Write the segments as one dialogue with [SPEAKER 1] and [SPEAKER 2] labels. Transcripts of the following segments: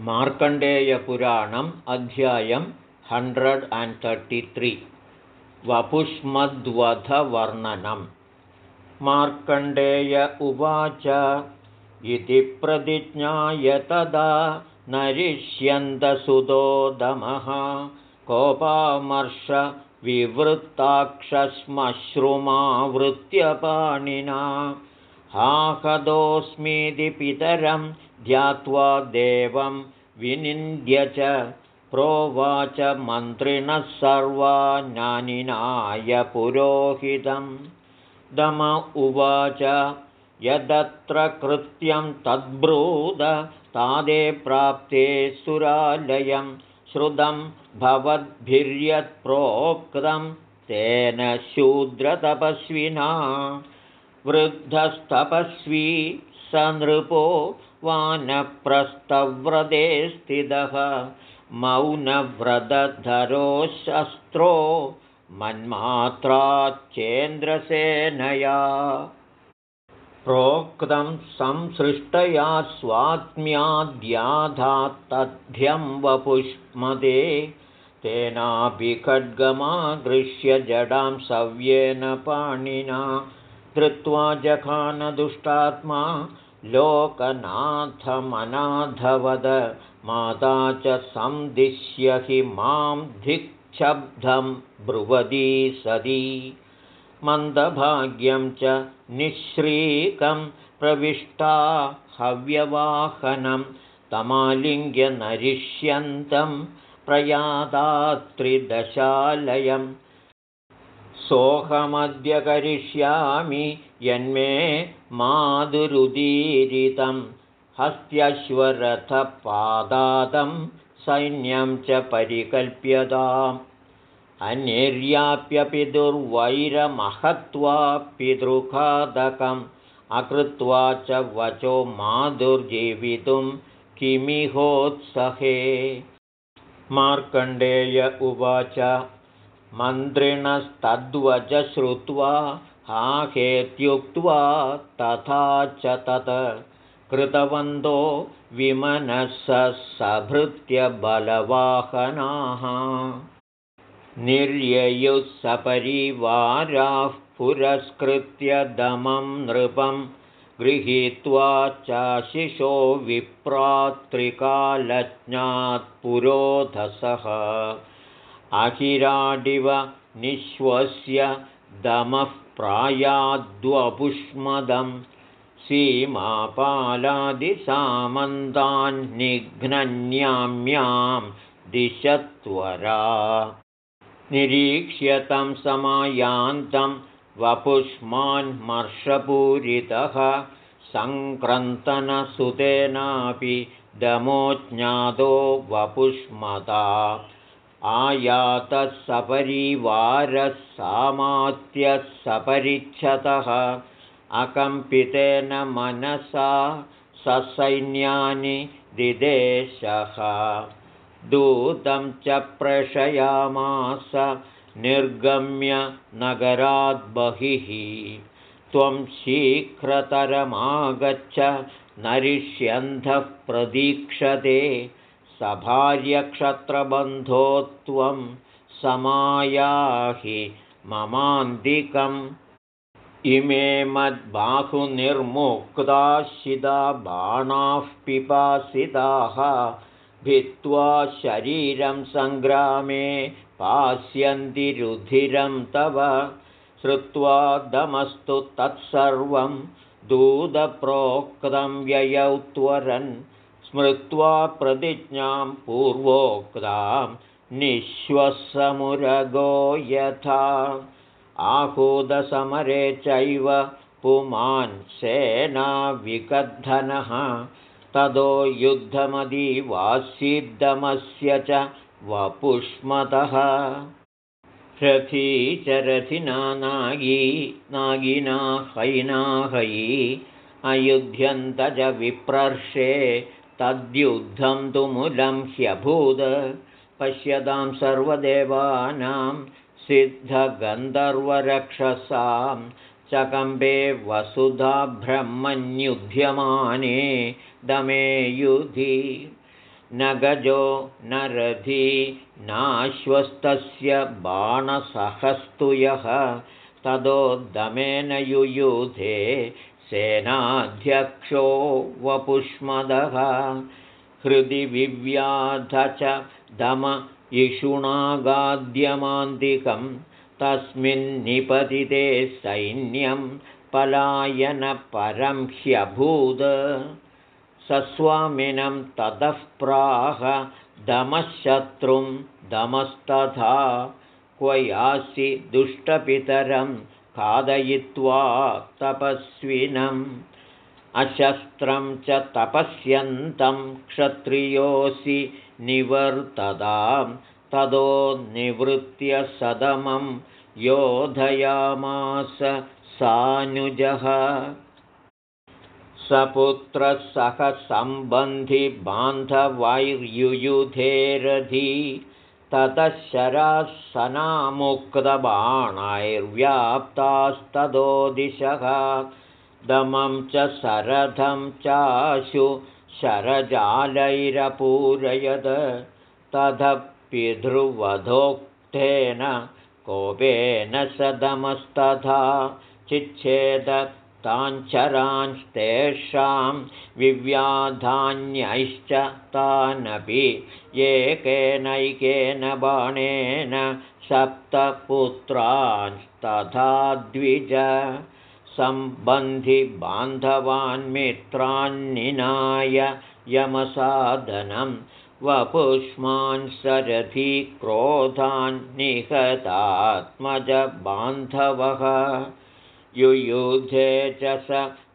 [SPEAKER 1] मार्कण्डेयपुराणम् अध्यायं hundred and thirty त्रि वपुष्मद्वधवर्णनं. मार्कण्डेय उवाच इति प्रतिज्ञाय तदा नरिष्यन्तसुतोदमः कोपामर्षविवृत्ताक्षश्मश्रुमावृत्यपाणिना हाहदोऽस्मीति पितरं ध्यात्वा देवं विनिन्द्य च प्रोवाच मन्त्रिणः सर्वा पुरोहितं दम उवाच यदत्र कृत्यं तद्ब्रूद तादे प्राप्ते सुरालयं श्रुतं भवद्भिर्यत्प्रोक्तं तेन शूद्रतपस्विना वृद्धस्तपस्वी स नृपो वानप्रस्थव्रते स्थितः मौनव्रतधरो शस्त्रो मन्मात्राच्चेन्द्रसेनया। प्रोक्तं संसृष्टया स्वात्म्याद्याधात्तद्ध्यं वपुष्मदे तेनापि खड्गमागृह्य जडां सव्येन पाणिना धृत्वा जखानदुष्टात्मा लोकनाथमनाथवद माता च संदिश्य हि मां धिक्षब्धं ब्रुवदी सदी। मन्दभाग्यं च निःश्रीकं प्रविष्टा हव्यवाहनं तमालिङ्ग्य नरिष्यन्तं प्रयादात्रिदशालयम् सोऽहमद्य करिष्यामि यन्मे माधुरुदीरितं हस्त्यश्वरथपादातं सैन्यं च परिकल्प्यताम्। अन्येर्याप्यपि दुर्वैरमहत्वा पितृखादकम् अकृत्वा च वचो माधुर्जीवितुं किमिहोत्सहे। मार्कण्डेय उवाच मन्त्रिणस्तद्वच श्रुत्वा हाहेत्युक्त्वा तथा च तत् कृतवन्तो विमनससभृत्यबलवाहनाः निर्ययुः सपरिवाराः पुरस्कृत्य दमं नृपं गृहीत्वा चाशिषो विप्रात्रिकालज्ञात्पुरोधसः अहिराडिव निःश्वस्य दमः प्रायाद्वपुष्मदं सीमापालादिसामन्तान्निघ्नन्याम्यां दिशत्वरा। निरीक्ष्यतं समायान्तं वपुष्मान्मर्षपूरितः सङ्क्रन्तनसुतेनापि दमोज्ञातो वपुष्मता आयातः सपरिवारः सामात्यः सपरिच्छतः अकम्पितेन मनसा ससैन्यानि दिदेशः। दूतं च प्रशयामास निर्गम्य नगराद् बहिः। त्वं शीघ्रतरमागच्छ नरिष्यन्धः प्रदीक्षते सभार्यक्षत्रबन्धो त्वं समायाहि ममान्तिकम् इमे मद्बाहुनिर्मुक्ताशिदा बाणाः पिपासिताः भित्त्वा शरीरं सङ्ग्रामे पास्यन्ति रुधिरं तव। श्रुत्वा दमस्तु तत्सर्वं दूतप्रोक्तं व्ययौ त्वरन् स्मृत्वा प्रतिज्ञां पूर्वोक्तां निःश्वसमुरगो यथा। आहूदसमरे चैव पुमान् सेनाविकद्धनः। ततो युद्धमदीवासीद्दमस्य च वपुष्मतः। रथी च रथिना नागी नागिना हैनाहयी अयुध्यन्त च विप्रर्षे तद्युद्धं तु मूलं ह्यभूद। पश्यतां सर्वदेवानां सिद्धगन्धर्वरक्षसां चकम्बे वसुधा ब्रह्मन्युध्यमाने दमे युधि। न गजो न रथी नाश्वस्तस्य बाणसहस्तु यः। तदोद्दमेन युयुधे सेनाध्यक्षो वपुष्मदः। हृदि विव्याध च दम इषुणागाद्यमान्तिकं तस्मिन्निपतिते सैन्यं पलायनपरं ह्यभूद। सस्वामिनं ततः प्राह दमशत्रुं दमस्तथा। क्व यासि दुष्टपितरं खादयित्वा तपस्विनम् अशस्त्रं च तपस्यन्तं क्षत्रियोऽसि निवर्ततां ततो निवृत्य सदमं योधयामास सानुजः। सपुत्रसह सम्बन्धिबान्धवैर्युयुधेरधि ततः शरासनामुक्तबाणैर्व्याप्तास्ततो दिशः। दमं च शरथं चाशु शरजालैरपूरयद तदपितृवधोक्तेन कोपेन सदमस्तथा चिच्छेद ताञ्चरांस्तेषां विव्याधान्यैश्च तानपि एकेनैकेन बाणेन सप्तपुत्रांस्तथा द्विज सम्बन्धिबान्धवान्मित्रान्निनाय यमसाधनं वपुष्मान् सरथि क्रोधान्निहतात्मजबान्धवः युयुधे च स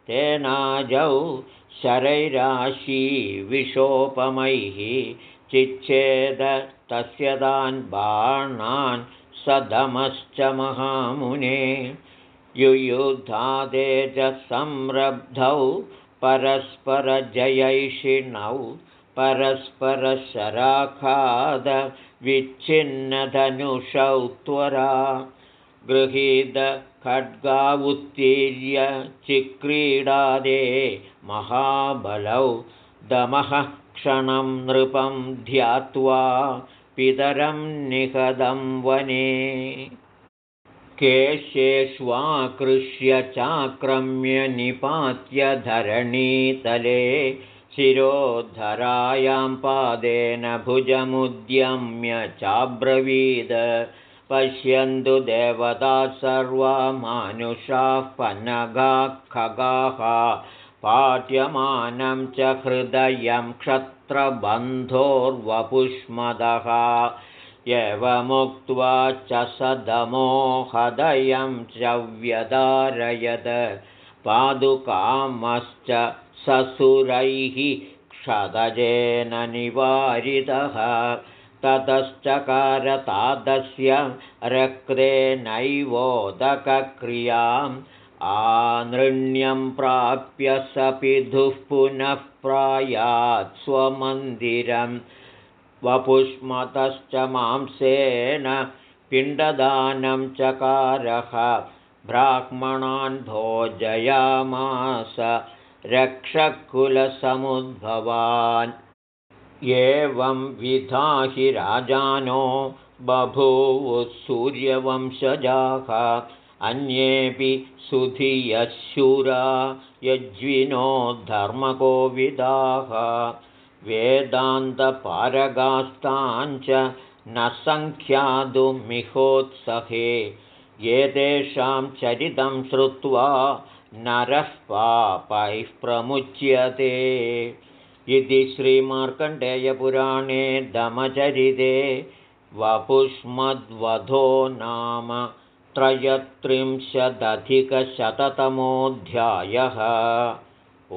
[SPEAKER 1] तेनाजौ शरैराशीविशोपमैः चिच्छेद तस्य तान् बाणान् सदमश्च महामुने। युयुधादे च संरब्धौ परस्परजयैषिणौ परस्परशराखादविच्छिन्नधनुषौ त्वरा गृहीत खड्गावुत्तीर्य चिक्रीडादे महाबलौ दमः क्षणं नृपं ध्यात्वा पितरं निहदं वने। केशेष्वाकृष्य चाक्रम्य निपात्य धरणीतले शिरोधरायां पादेन भुजमुद्यम्य चाब्रवीद पश्यन्तु देवता सर्वा मानुषाः पनगाः खगाः पाठ्यमानं च हृदयं क्षत्रबन्धोर्वपुष्मदः। एवमुक्त्वा च सदमोहदयं च व्यदारयद पादुकामश्च ससुरैः क्षदजेन निवारितः ततश्चकारतादस्य रक्तेनैवोदकक्रियाम् आनृण्यं प्राप्य स पिधुः पुनः प्रायात् स्वमन्दिरं वपुष्मतश्च मांसेन पिण्डदानं चकारः ब्राह्मणान् भोजयामास रक्षकुलसमुद्भवान् एवं विधाहि राजानो बभूवुः सूर्यवंशजाः। अन्येऽपि सुधियशूरा यज्विनो धर्मकोविदाः वेदान्तपारगास्ताञ्च न सङ्ख्यातुमिहोत्सहे एतेषां चरितं श्रुत्वा नरः पापैः प्रमुच्यते इति श्रीमार्कण्डेयपुराणे दमचरिते वपुष्मद्वधो नाम त्रयत्रिंशदधिकशततमोऽध्यायः। ओ